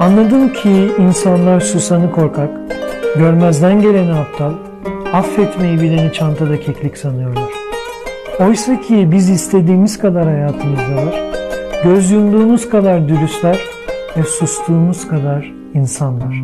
Anladım ki insanlar susanı korkak, görmezden geleni aptal, affetmeyi bileni çantada keklik sanıyorlar. Oysa ki biz istediğimiz kadar hayatımızdalar, göz yumduğumuz kadar dürüstler ve sustuğumuz kadar insanlar.